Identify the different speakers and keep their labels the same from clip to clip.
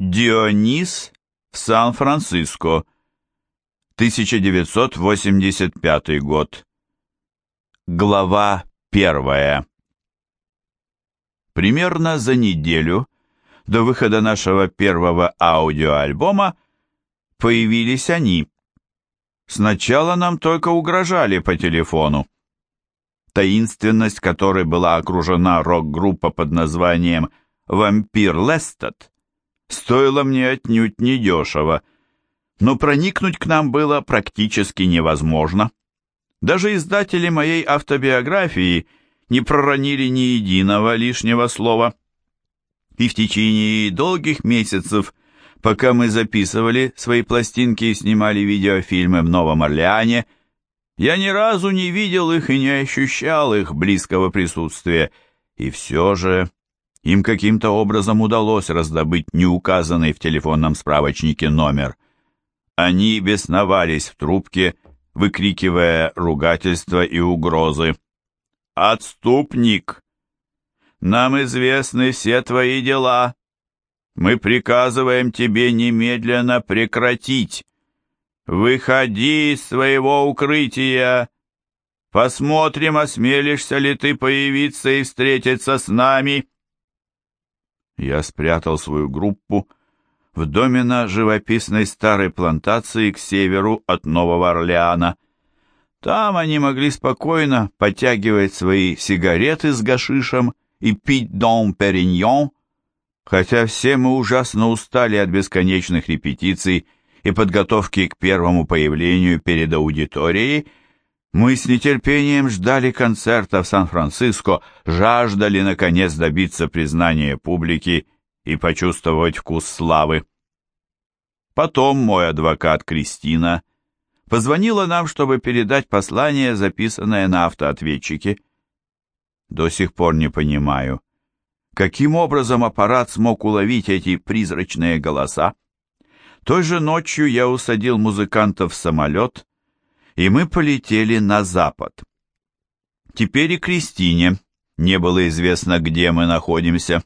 Speaker 1: Дионис в Сан-Франциско. 1985 год. Глава первая. Примерно за неделю до выхода нашего первого аудиоальбома появились они. Сначала нам только угрожали по телефону. Таинственность, которой была окружена рок-группа под названием «Вампир Лестед», стоила мне отнюдь недешево, но проникнуть к нам было практически невозможно. Даже издатели моей автобиографии не проронили ни единого лишнего слова. И в течение долгих месяцев, пока мы записывали свои пластинки и снимали видеофильмы в Новом Орлеане, я ни разу не видел их и не ощущал их близкого присутствия, и все же им каким-то образом удалось раздобыть неуказанный в телефонном справочнике номер. Они бесновались в трубке, выкрикивая ругательства и угрозы. «Отступник! Нам известны все твои дела. Мы приказываем тебе немедленно прекратить. Выходи из своего укрытия. Посмотрим, осмелишься ли ты появиться и встретиться с нами». Я спрятал свою группу в доме на живописной старой плантации к северу от Нового Орлеана. Там они могли спокойно подтягивать свои сигареты с гашишем и пить дом Периньон, хотя все мы ужасно устали от бесконечных репетиций и подготовки к первому появлению перед аудиторией, мы с нетерпением ждали концерта в Сан-Франциско, жаждали, наконец, добиться признания публики и почувствовать вкус славы. Потом мой адвокат Кристина позвонила нам, чтобы передать послание, записанное на автоответчике. До сих пор не понимаю, каким образом аппарат смог уловить эти призрачные голоса. Той же ночью я усадил музыкантов в самолет, и мы полетели на запад. Теперь и Кристине не было известно, где мы находимся.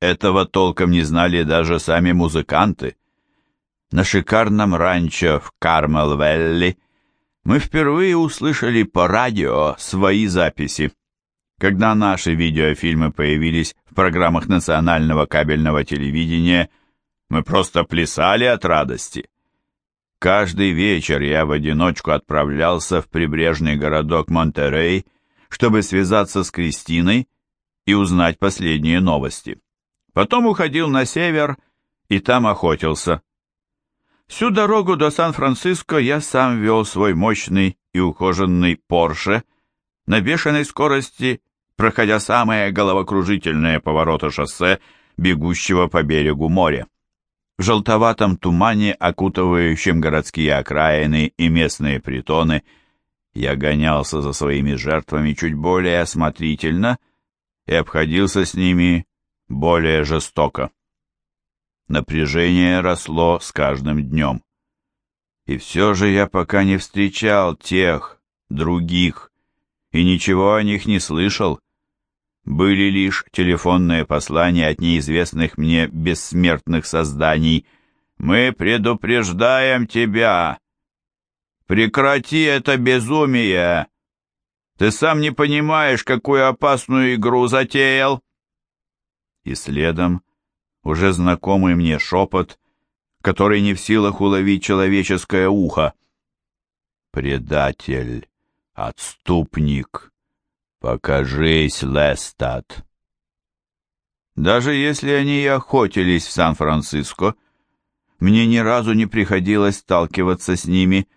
Speaker 1: Этого толком не знали даже сами музыканты. На шикарном ранчо в Кармел-Велли мы впервые услышали по радио свои записи. Когда наши видеофильмы появились в программах национального кабельного телевидения, мы просто плясали от радости. Каждый вечер я в одиночку отправлялся в прибрежный городок Монтерей, чтобы связаться с Кристиной и узнать последние новости. Потом уходил на север и там охотился. Всю дорогу до Сан-Франциско я сам вел свой мощный и ухоженный Порше на бешеной скорости, проходя самые головокружительные повороты шоссе, бегущего по берегу моря в желтоватом тумане, окутывающем городские окраины и местные притоны, я гонялся за своими жертвами чуть более осмотрительно и обходился с ними более жестоко. Напряжение росло с каждым днем. И все же я пока не встречал тех, других, и ничего о них не слышал были лишь телефонные послания от неизвестных мне бессмертных созданий. «Мы предупреждаем тебя! Прекрати это безумие! Ты сам не понимаешь, какую опасную игру затеял!» И следом уже знакомый мне шепот, который не в силах уловить человеческое ухо. «Предатель! Отступник!» «Покажись, Лестат!» Даже если они и охотились в Сан-Франциско, мне ни разу не приходилось сталкиваться с ними,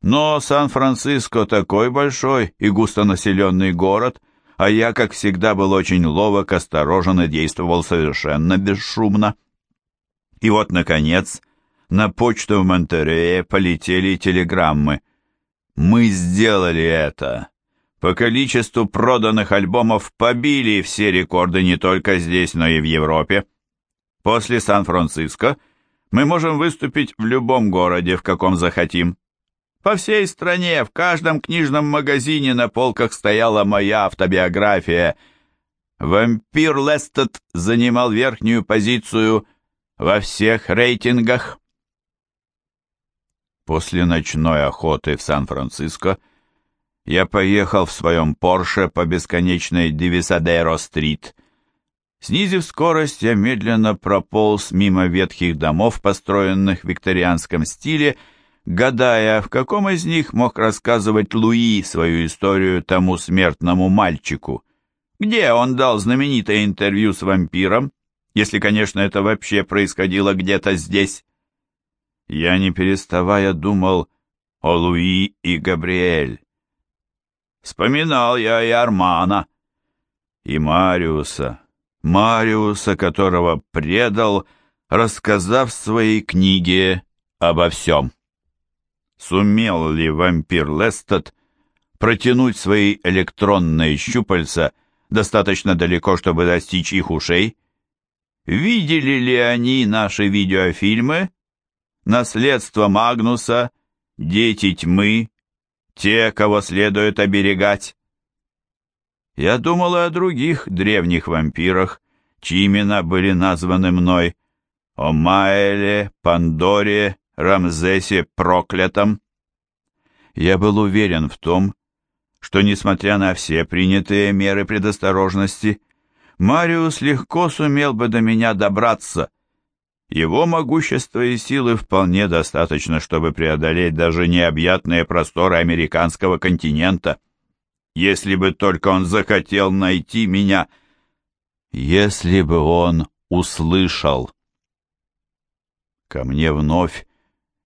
Speaker 1: но Сан-Франциско такой большой и густонаселенный город, а я, как всегда, был очень ловок, осторожен и действовал совершенно бесшумно. И вот, наконец, на почту в Монтерее полетели телеграммы. «Мы сделали это!» По количеству проданных альбомов побили все рекорды не только здесь, но и в Европе. После Сан-Франциско мы можем выступить в любом городе, в каком захотим. По всей стране, в каждом книжном магазине на полках стояла моя автобиография. Вампир Лестед занимал верхнюю позицию во всех рейтингах. После ночной охоты в Сан-Франциско я поехал в своем Порше по бесконечной Дивисадеро-стрит. Снизив скорость, я медленно прополз мимо ветхих домов, построенных в викторианском стиле, гадая, в каком из них мог рассказывать Луи свою историю тому смертному мальчику. Где он дал знаменитое интервью с вампиром, если, конечно, это вообще происходило где-то здесь? Я, не переставая, думал о Луи и Габриэль. Вспоминал я и Армана, и Мариуса, Мариуса, которого предал, рассказав в своей книге обо всем. Сумел ли вампир Лестед протянуть свои электронные щупальца достаточно далеко, чтобы достичь их ушей? Видели ли они наши видеофильмы? Наследство Магнуса, Дети тьмы, те, кого следует оберегать. Я думал о других древних вампирах, чьи имена были названы мной, о Маэле, Пандоре, Рамзесе проклятом. Я был уверен в том, что, несмотря на все принятые меры предосторожности, Мариус легко сумел бы до меня добраться. Его могущества и силы вполне достаточно, чтобы преодолеть даже необъятные просторы американского континента. Если бы только он захотел найти меня, если бы он услышал. Ко мне вновь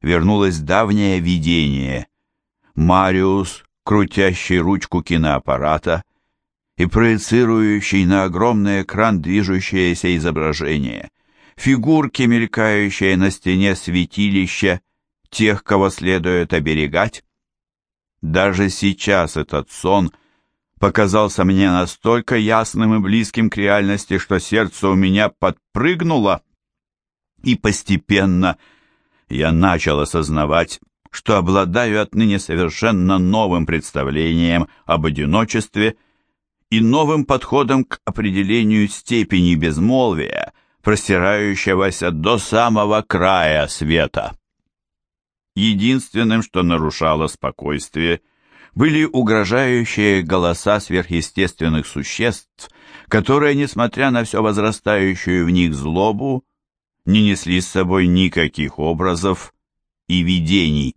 Speaker 1: вернулось давнее видение. Мариус, крутящий ручку киноаппарата и проецирующий на огромный экран движущееся изображение, фигурки, мелькающие на стене святилища, тех, кого следует оберегать. Даже сейчас этот сон показался мне настолько ясным и близким к реальности, что сердце у меня подпрыгнуло, и постепенно я начал осознавать, что обладаю отныне совершенно новым представлением об одиночестве и новым подходом к определению степени безмолвия, простирающегося до самого края света. Единственным, что нарушало спокойствие, были угрожающие голоса сверхъестественных существ, которые, несмотря на все возрастающую в них злобу, не несли с собой никаких образов и видений.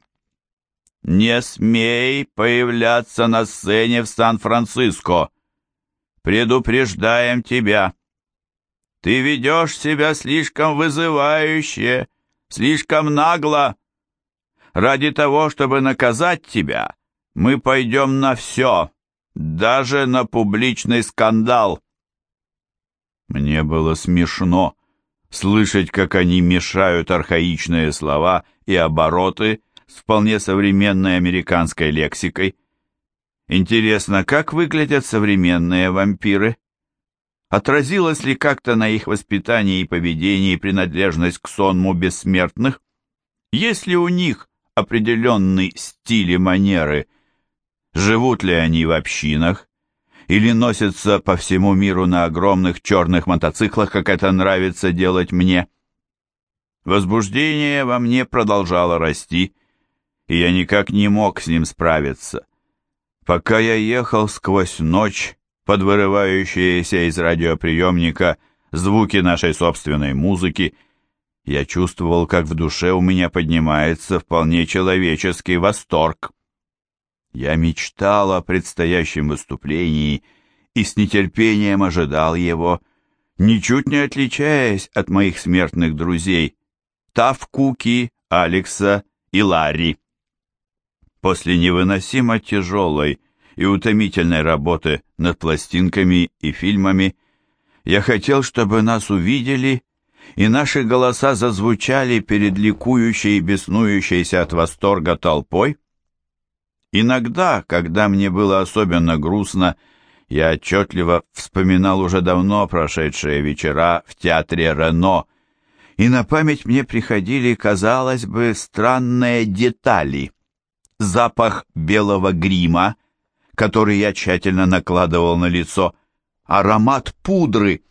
Speaker 1: «Не смей появляться на сцене в Сан-Франциско! Предупреждаем тебя! Ты ведешь себя слишком вызывающе, слишком нагло! Ради того, чтобы наказать тебя, мы пойдем на все, даже на публичный скандал!» Мне было смешно слышать, как они мешают архаичные слова и обороты с вполне современной американской лексикой. Интересно, как выглядят современные вампиры? Отразилась ли как-то на их воспитании и поведении принадлежность к сонму бессмертных? Есть ли у них определенный стиль и манеры? Живут ли они в общинах? или носятся по всему миру на огромных черных мотоциклах, как это нравится делать мне. Возбуждение во мне продолжало расти, и я никак не мог с ним справиться. Пока я ехал сквозь ночь, под вырывающиеся из радиоприемника звуки нашей собственной музыки, я чувствовал, как в душе у меня поднимается вполне человеческий восторг. Я мечтал о предстоящем выступлении и с нетерпением ожидал его, ничуть не отличаясь от моих смертных друзей Тавкуки, Алекса и Ларри. После невыносимо тяжелой и утомительной работы над пластинками и фильмами я хотел, чтобы нас увидели и наши голоса зазвучали перед ликующей и беснующейся от восторга толпой, Иногда, когда мне было особенно грустно, я отчетливо вспоминал уже давно прошедшие вечера в театре Рено, и на память мне приходили, казалось бы, странные детали. Запах белого грима, который я тщательно накладывал на лицо, аромат пудры,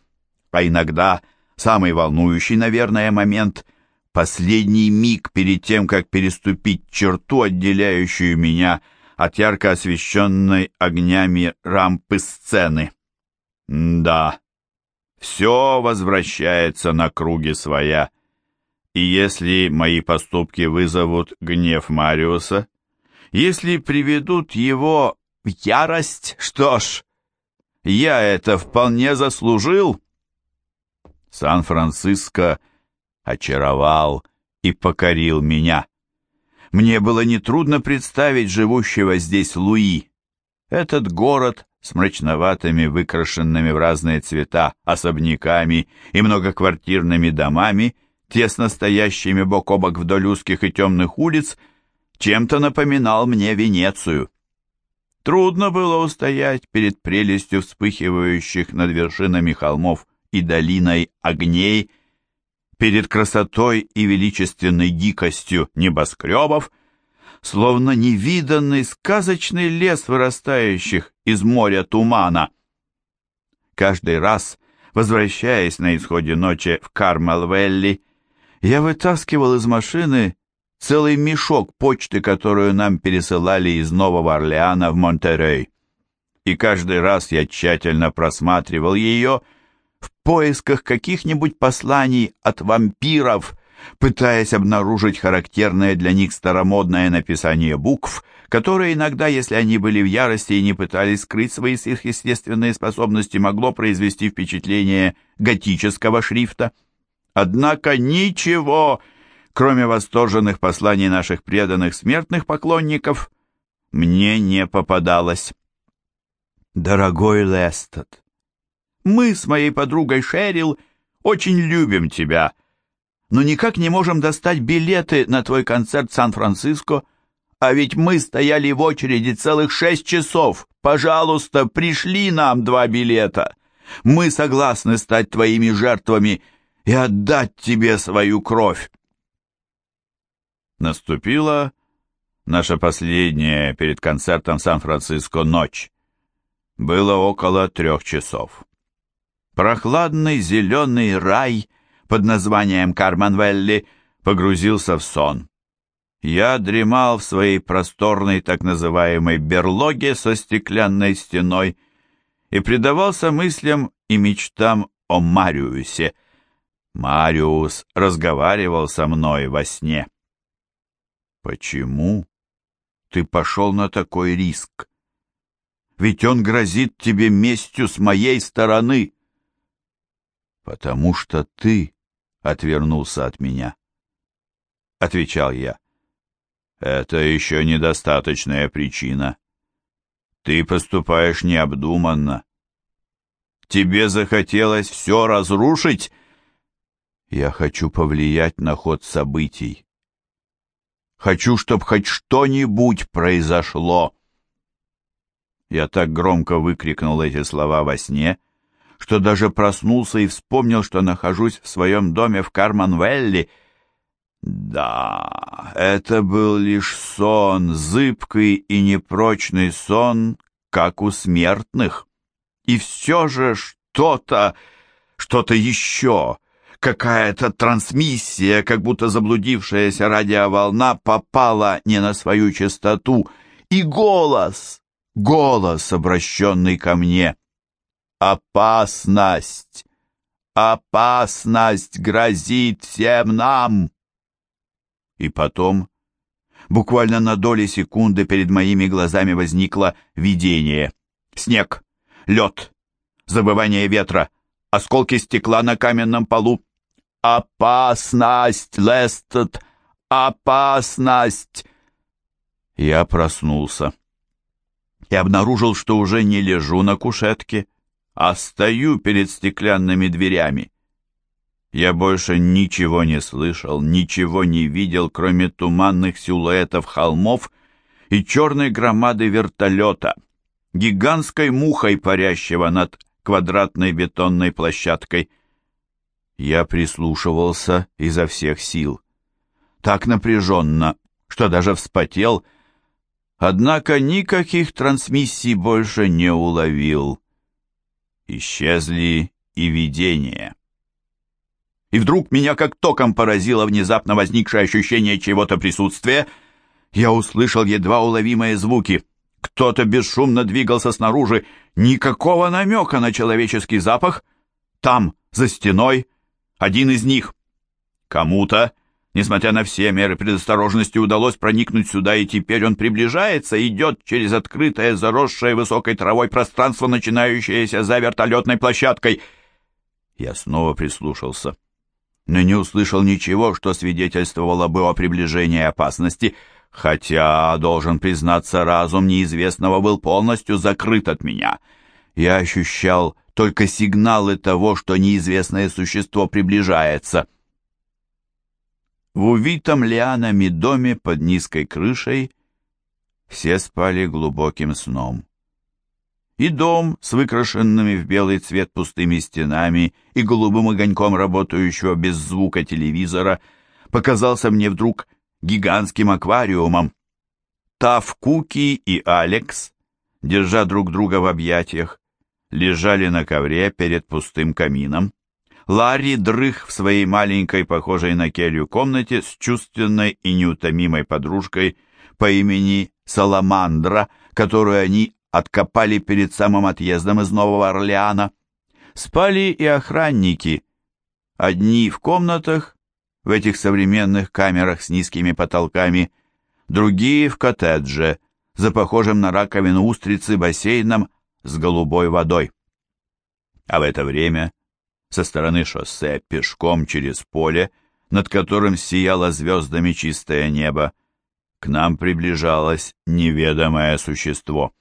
Speaker 1: а иногда самый волнующий, наверное, момент — последний миг перед тем, как переступить черту, отделяющую меня от ярко освещенной огнями рампы сцены. Да, все возвращается на круги своя. И если мои поступки вызовут гнев Мариуса, если приведут его ярость, что ж, я это вполне заслужил. Сан-Франциско очаровал и покорил меня. Мне было нетрудно представить живущего здесь Луи. Этот город с мрачноватыми, выкрашенными в разные цвета особняками и многоквартирными домами, тесно стоящими бок о бок вдоль узких и темных улиц, чем-то напоминал мне Венецию. Трудно было устоять перед прелестью вспыхивающих над вершинами холмов и долиной огней, перед красотой и величественной дикостью небоскребов, словно невиданный сказочный лес вырастающих из моря тумана. Каждый раз, возвращаясь на исходе ночи в Кармелвелли, я вытаскивал из машины целый мешок почты, которую нам пересылали из Нового Орлеана в Монтерей. И каждый раз я тщательно просматривал ее в поисках каких-нибудь посланий от вампиров, пытаясь обнаружить характерное для них старомодное написание букв, которые иногда, если они были в ярости и не пытались скрыть свои сверхъестественные способности, могло произвести впечатление готического шрифта. Однако ничего, кроме восторженных посланий наших преданных смертных поклонников, мне не попадалось. Дорогой Лестед, мы с моей подругой Шерил очень любим тебя, но никак не можем достать билеты на твой концерт в Сан-Франциско, а ведь мы стояли в очереди целых шесть часов. Пожалуйста, пришли нам два билета. Мы согласны стать твоими жертвами и отдать тебе свою кровь. Наступила наша последняя перед концертом Сан-Франциско ночь. Было около трех часов. Прохладный зеленый рай — под названием Карманвелли погрузился в сон. Я дремал в своей просторной так называемой берлоге со стеклянной стеной и предавался мыслям и мечтам о Мариусе. Мариус разговаривал со мной во сне. «Почему ты пошел на такой риск? Ведь он грозит тебе местью с моей стороны». «Потому что ты отвернулся от меня. Отвечал я. Это еще недостаточная причина. Ты поступаешь необдуманно. Тебе захотелось все разрушить? Я хочу повлиять на ход событий. Хочу, чтобы хоть что-нибудь произошло. Я так громко выкрикнул эти слова во сне, что даже проснулся и вспомнил, что нахожусь в своем доме в Карманвелли. Да, это был лишь сон, зыбкий и непрочный сон, как у смертных. И все же что-то, что-то еще, какая-то трансмиссия, как будто заблудившаяся радиоволна попала не на свою частоту, и голос, голос, обращенный ко мне — Опасность! Опасность грозит всем нам! И потом, буквально на доли секунды перед моими глазами возникло видение. Снег, лед, забывание ветра, осколки стекла на каменном полу. «Опасность, Лестед! Опасность!» Я проснулся и обнаружил, что уже не лежу на кушетке, а стою перед стеклянными дверями. Я больше ничего не слышал, ничего не видел, кроме туманных силуэтов холмов и черной громады вертолета, гигантской мухой, парящего над квадратной бетонной площадкой. Я прислушивался изо всех сил. Так напряженно, что даже вспотел, однако никаких трансмиссий больше не уловил исчезли и видения. и вдруг меня как током поразило внезапно возникшее ощущение чего-то присутствия. Я услышал едва уловимые звуки. Кто-то бесшумно двигался снаружи. Никакого намека на человеческий запах. Там, за стеной, один из них. Кому-то, несмотря на все меры предосторожности, удалось проникнуть сюда, и теперь он приближается, идет через открытое, заросшее высокой травой пространство, начинающееся за вертолетной площадкой. Я снова прислушался но не услышал ничего, что свидетельствовало бы о приближении опасности, хотя, должен признаться, разум неизвестного был полностью закрыт от меня. Я ощущал только сигналы того, что неизвестное существо приближается. В увитом лианами доме под низкой крышей все спали глубоким сном и дом с выкрашенными в белый цвет пустыми стенами и голубым огоньком работающего без звука телевизора показался мне вдруг гигантским аквариумом. Тав Куки и Алекс, держа друг друга в объятиях, лежали на ковре перед пустым камином. Ларри дрых в своей маленькой, похожей на келью комнате с чувственной и неутомимой подружкой по имени Саламандра, которую они откопали перед самым отъездом из Нового Орлеана. Спали и охранники, одни в комнатах, в этих современных камерах с низкими потолками, другие в коттедже, за похожим на раковину устрицы бассейном с голубой водой. А в это время со стороны шоссе пешком через поле, над которым сияло звездами чистое небо, к нам приближалось неведомое существо.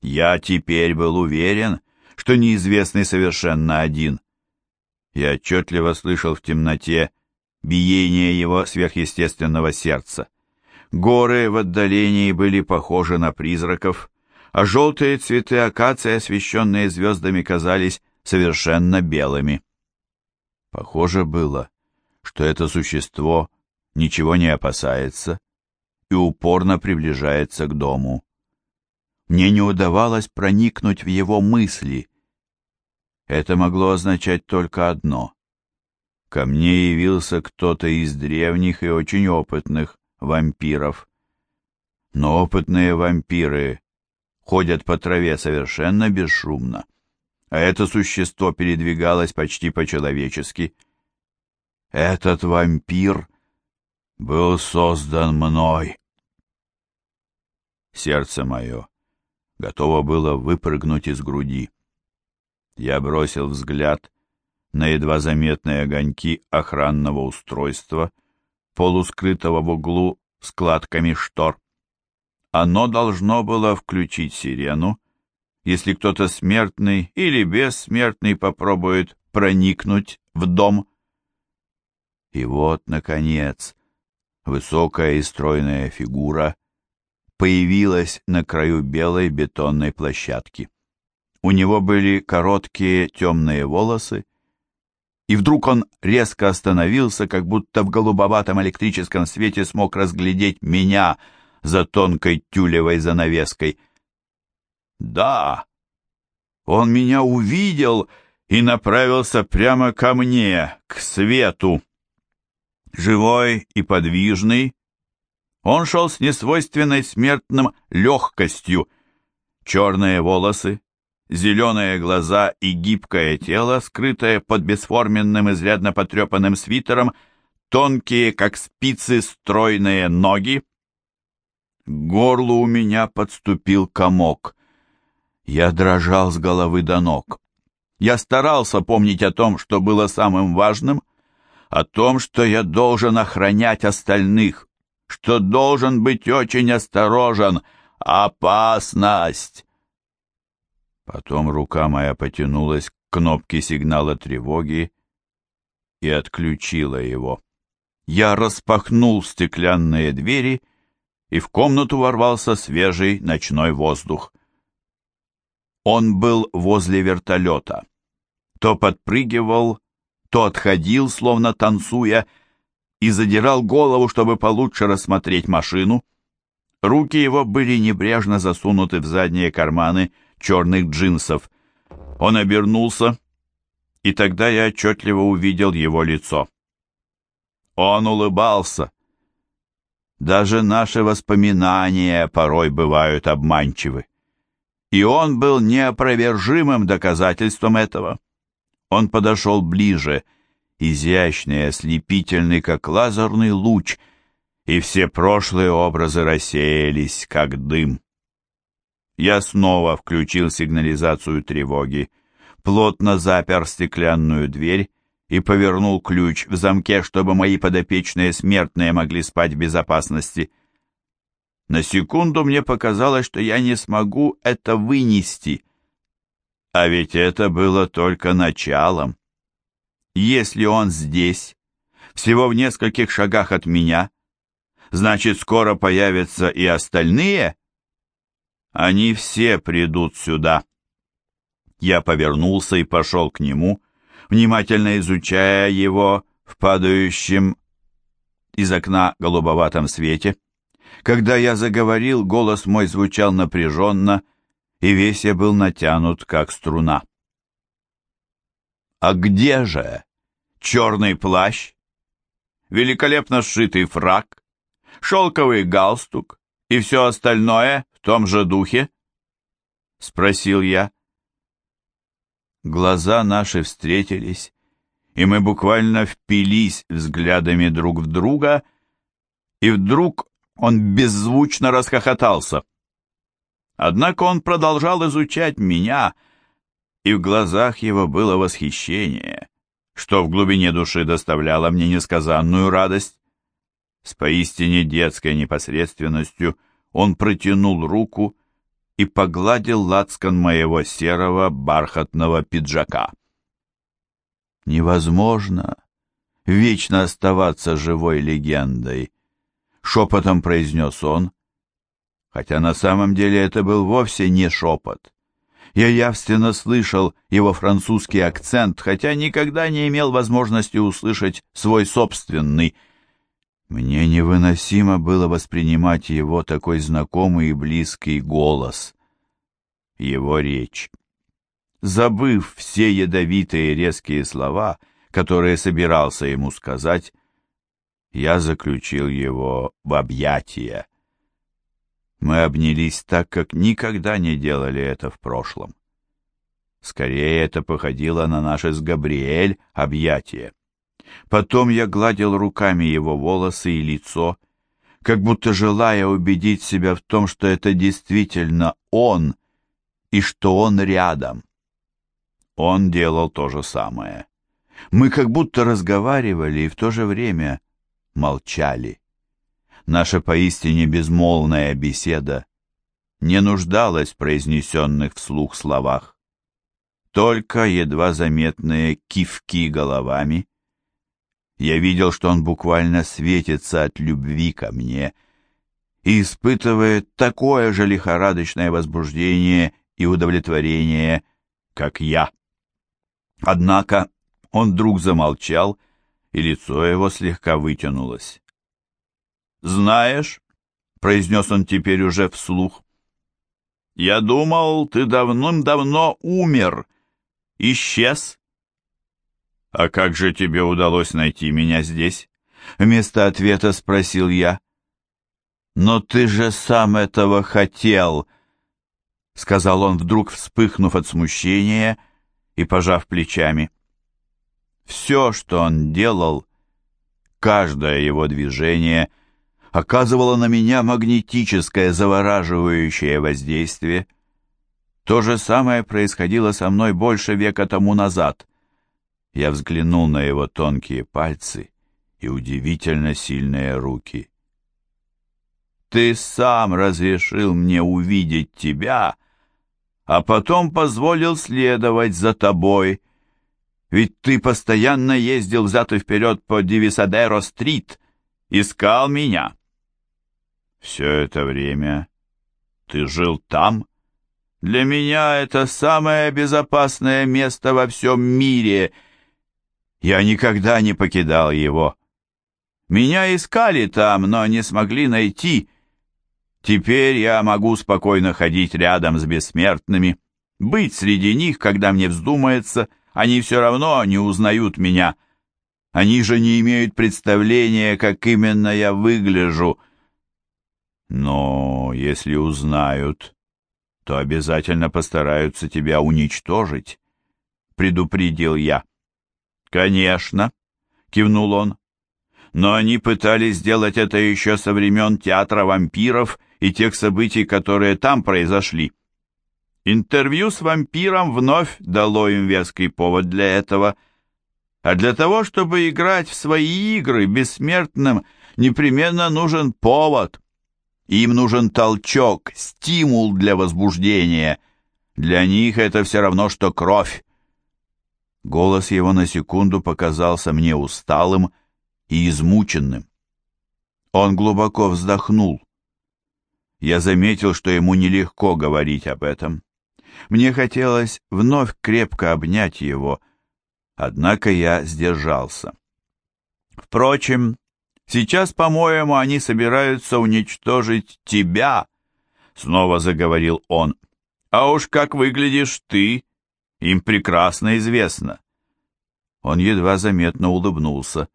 Speaker 1: Я теперь был уверен, что неизвестный совершенно один. Я отчетливо слышал в темноте биение его сверхъестественного сердца. Горы в отдалении были похожи на призраков, а желтые цветы акации, освещенные звездами, казались совершенно белыми. Похоже было, что это существо ничего не опасается и упорно приближается к дому. Мне не удавалось проникнуть в его мысли. Это могло означать только одно. Ко мне явился кто-то из древних и очень опытных вампиров. Но опытные вампиры ходят по траве совершенно бесшумно, а это существо передвигалось почти по-человечески. Этот вампир был создан мной. Сердце мое готово было выпрыгнуть из груди. Я бросил взгляд на едва заметные огоньки охранного устройства, полускрытого в углу складками штор. Оно должно было включить сирену, если кто-то смертный или бессмертный попробует проникнуть в дом. И вот, наконец, высокая и стройная фигура появилась на краю белой бетонной площадки. У него были короткие темные волосы, и вдруг он резко остановился, как будто в голубоватом электрическом свете смог разглядеть меня за тонкой тюлевой занавеской. Да, он меня увидел и направился прямо ко мне, к свету. Живой и подвижный, он шел с несвойственной смертным легкостью. Черные волосы, зеленые глаза и гибкое тело, скрытое под бесформенным, изрядно потрепанным свитером, тонкие, как спицы, стройные ноги. К горлу у меня подступил комок. Я дрожал с головы до ног. Я старался помнить о том, что было самым важным, о том, что я должен охранять остальных что должен быть очень осторожен. Опасность!» Потом рука моя потянулась к кнопке сигнала тревоги и отключила его. Я распахнул стеклянные двери, и в комнату ворвался свежий ночной воздух. Он был возле вертолета. То подпрыгивал, то отходил, словно танцуя, и задирал голову, чтобы получше рассмотреть машину. Руки его были небрежно засунуты в задние карманы черных джинсов. Он обернулся и тогда я отчетливо увидел его лицо. Он улыбался. Даже наши воспоминания порой бывают обманчивы. И он был неопровержимым доказательством этого. Он подошел ближе, изящный, ослепительный, как лазерный луч, и все прошлые образы рассеялись, как дым. Я снова включил сигнализацию тревоги, плотно запер стеклянную дверь и повернул ключ в замке, чтобы мои подопечные смертные могли спать в безопасности. На секунду мне показалось, что я не смогу это вынести. А ведь это было только началом. Если он здесь, всего в нескольких шагах от меня, значит, скоро появятся и остальные. Они все придут сюда. Я повернулся и пошел к нему, внимательно изучая его в падающем из окна голубоватом свете. Когда я заговорил, голос мой звучал напряженно, и весь я был натянут, как струна. «А где же черный плащ, великолепно сшитый фрак, шелковый галстук и все остальное в том же духе?» — спросил я. Глаза наши встретились, и мы буквально впились взглядами друг в друга, и вдруг он беззвучно расхохотался. Однако он продолжал изучать меня, и в глазах его было восхищение, что в глубине души доставляло мне несказанную радость. С поистине детской непосредственностью он протянул руку и погладил лацкан моего серого бархатного пиджака. Невозможно вечно оставаться живой легендой, шепотом произнес он, хотя на самом деле это был вовсе не шепот. Я явственно слышал его французский акцент, хотя никогда не имел возможности услышать свой собственный. Мне невыносимо было воспринимать его такой знакомый и близкий голос, его речь. Забыв все ядовитые резкие слова, которые собирался ему сказать, я заключил его в объятия. Мы обнялись так, как никогда не делали это в прошлом. Скорее, это походило на наше с Габриэль объятие. Потом я гладил руками его волосы и лицо, как будто желая убедить себя в том, что это действительно он и что он рядом. Он делал то же самое. Мы как будто разговаривали и в то же время молчали. Наша поистине безмолвная беседа не нуждалась в произнесенных вслух словах. Только едва заметные кивки головами. Я видел, что он буквально светится от любви ко мне и испытывает такое же лихорадочное возбуждение и удовлетворение, как я. Однако он вдруг замолчал, и лицо его слегка вытянулось. «Знаешь», — произнес он теперь уже вслух, — «я думал, ты давным-давно умер, исчез». «А как же тебе удалось найти меня здесь?» Вместо ответа спросил я. «Но ты же сам этого хотел», — сказал он вдруг, вспыхнув от смущения и пожав плечами. Все, что он делал, каждое его движение оказывало на меня магнетическое завораживающее воздействие. То же самое происходило со мной больше века тому назад. Я взглянул на его тонкие пальцы и удивительно сильные руки. «Ты сам разрешил мне увидеть тебя», а потом позволил следовать за тобой. Ведь ты постоянно ездил взад и вперед по Дивисадеро-стрит, искал меня. Все это время ты жил там? Для меня это самое безопасное место во всем мире. Я никогда не покидал его. Меня искали там, но не смогли найти, Теперь я могу спокойно ходить рядом с бессмертными, быть среди них, когда мне вздумается, они все равно не узнают меня. Они же не имеют представления, как именно я выгляжу. Но если узнают, то обязательно постараются тебя уничтожить, — предупредил я. «Конечно», — кивнул он. «Но они пытались сделать это еще со времен театра вампиров и тех событий, которые там произошли. Интервью с вампиром вновь дало им веский повод для этого, а для того, чтобы играть в свои игры бессмертным, непременно нужен повод». Им нужен толчок, стимул для возбуждения. Для них это все равно, что кровь. Голос его на секунду показался мне усталым и измученным. Он глубоко вздохнул. Я заметил, что ему нелегко говорить об этом. Мне хотелось вновь крепко обнять его, однако я сдержался. Впрочем, Сейчас, по-моему, они собираются уничтожить тебя, — снова заговорил он. А уж как выглядишь ты, им прекрасно известно. Он едва заметно улыбнулся.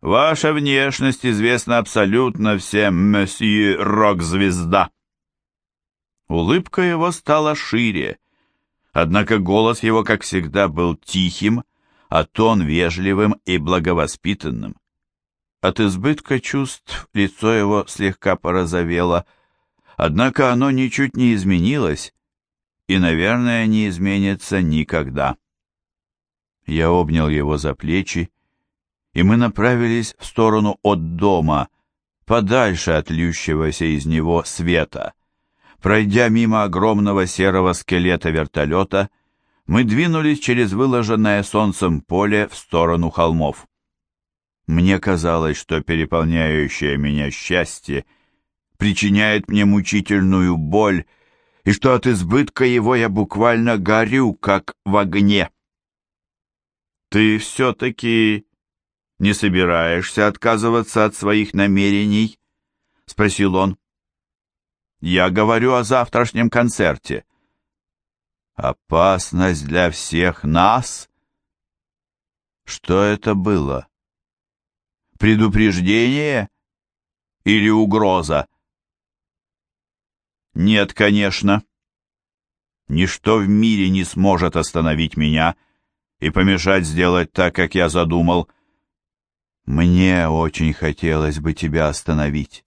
Speaker 1: Ваша внешность известна абсолютно всем, месье рок-звезда. Улыбка его стала шире, однако голос его, как всегда, был тихим, а тон вежливым и благовоспитанным. От избытка чувств лицо его слегка порозовело, однако оно ничуть не изменилось и, наверное, не изменится никогда. Я обнял его за плечи, и мы направились в сторону от дома, подальше от льющегося из него света. Пройдя мимо огромного серого скелета вертолета, мы двинулись через выложенное солнцем поле в сторону холмов. Мне казалось, что переполняющее меня счастье причиняет мне мучительную боль, и что от избытка его я буквально горю, как в огне. «Ты все-таки не собираешься отказываться от своих намерений?» — спросил он. «Я говорю о завтрашнем концерте». «Опасность для всех нас?» «Что это было?» Предупреждение или угроза? Нет, конечно. Ничто в мире не сможет остановить меня и помешать сделать так, как я задумал. Мне очень хотелось бы тебя остановить.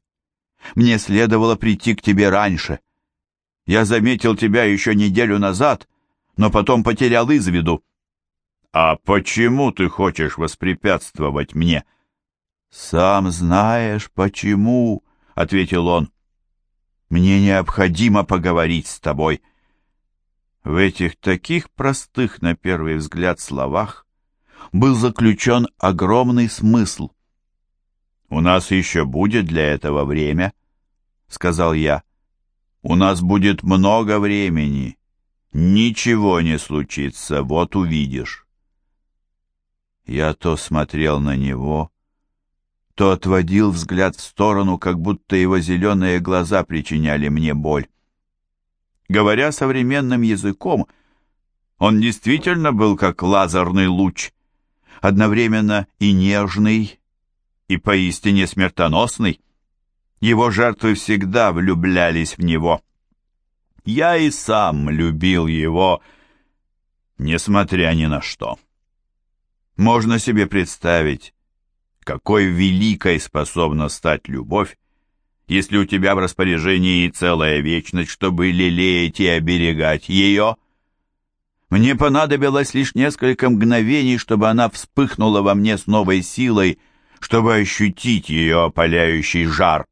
Speaker 1: Мне следовало прийти к тебе раньше. Я заметил тебя еще неделю назад, но потом потерял из виду. А почему ты хочешь воспрепятствовать мне?» «Сам знаешь, почему», — ответил он. «Мне необходимо поговорить с тобой». В этих таких простых на первый взгляд словах был заключен огромный смысл. «У нас еще будет для этого время», — сказал я. «У нас будет много времени. Ничего не случится, вот увидишь». Я то смотрел на него, то отводил взгляд в сторону, как будто его зеленые глаза причиняли мне боль. Говоря современным языком, он действительно был как лазерный луч, одновременно и нежный, и поистине смертоносный. Его жертвы всегда влюблялись в него. Я и сам любил его, несмотря ни на что. Можно себе представить, какой великой способна стать любовь, если у тебя в распоряжении целая вечность, чтобы лелеять и оберегать ее? Мне понадобилось лишь несколько мгновений, чтобы она вспыхнула во мне с новой силой, чтобы ощутить ее опаляющий жар.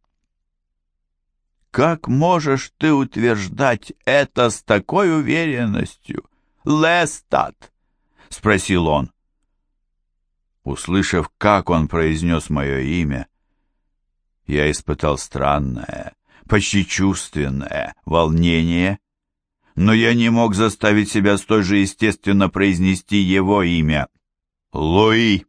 Speaker 1: «Как можешь ты утверждать это с такой уверенностью, Лестат?» — спросил он. Услышав, как он произнес мое имя, я испытал странное, почти чувственное волнение, но я не мог заставить себя столь же естественно произнести его имя. «Луи!»